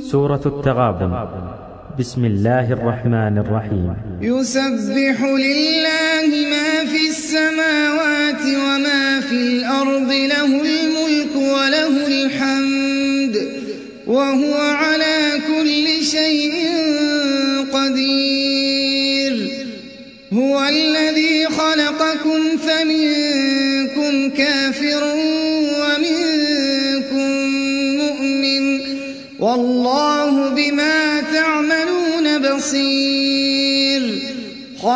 سورة التغابن. بسم الله الرحمن الرحيم. يسبح لله ما في السماوات وما في الأرض له الملك وله الحمد وهو على كل شيء قدير. هو الذي خلقكم فمنكم كافر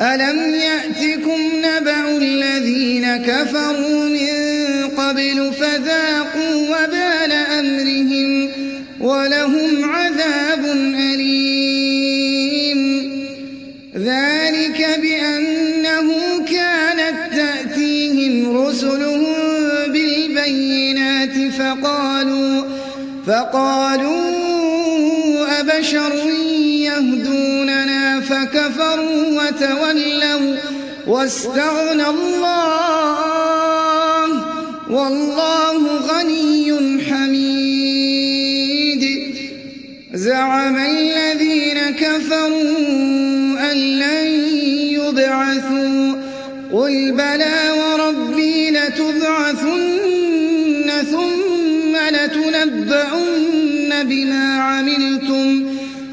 ألم يأتكم نبأ الذين كفروا من قبل فذاقوا وبال أمرهم ولهم عذاب أليم. ذلك بأنه كانت تأتيهم رسلهم بالبينات فقالوا فقالوا أبشر يهدوننا فكفروا وتولوا واستغنى الله والله غني حميد. زعم الذين كفروا أن لن يبعثوا. قل بلى وربي لتبعثن ثم لتنبؤن بما عملتم.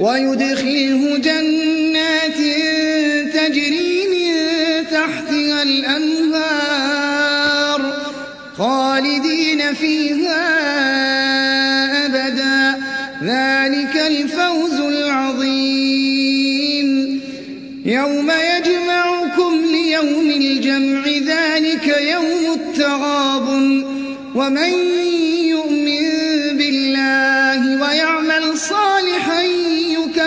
ويدخله جنات تجري من تحتها الأنهار خالدين فيها أبدا. ذلك الفوز العظيم. يوم يجمعكم ليوم الجمع ذلك يوم التغاب ومن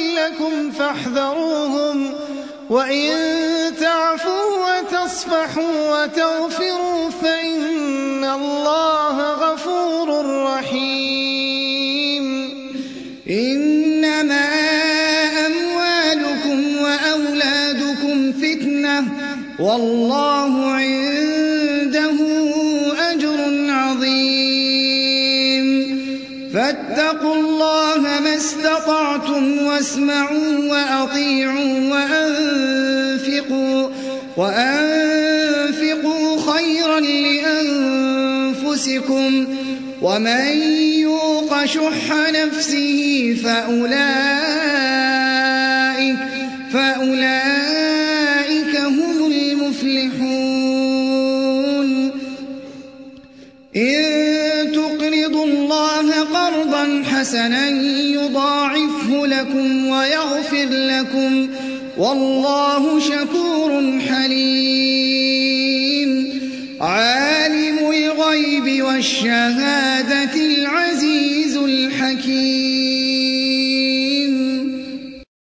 لكم فاحذروهم وإن تعفوا وتصفحوا وتغفروا فإن الله غفور رحيم. إنما أموالكم وأولادكم فتنة والله عنده فاتقوا الله ما استطعتم واسمعوا وأطيعوا وأنفقوا وأنفقوا خيرا لأنفسكم ومن يوق شح نفسه فأولئك فأولئك هم المفلحون إن حسنا يضاعفه لكم ويغفر لكم والله شكور حليم. عالم الغيب والشهادة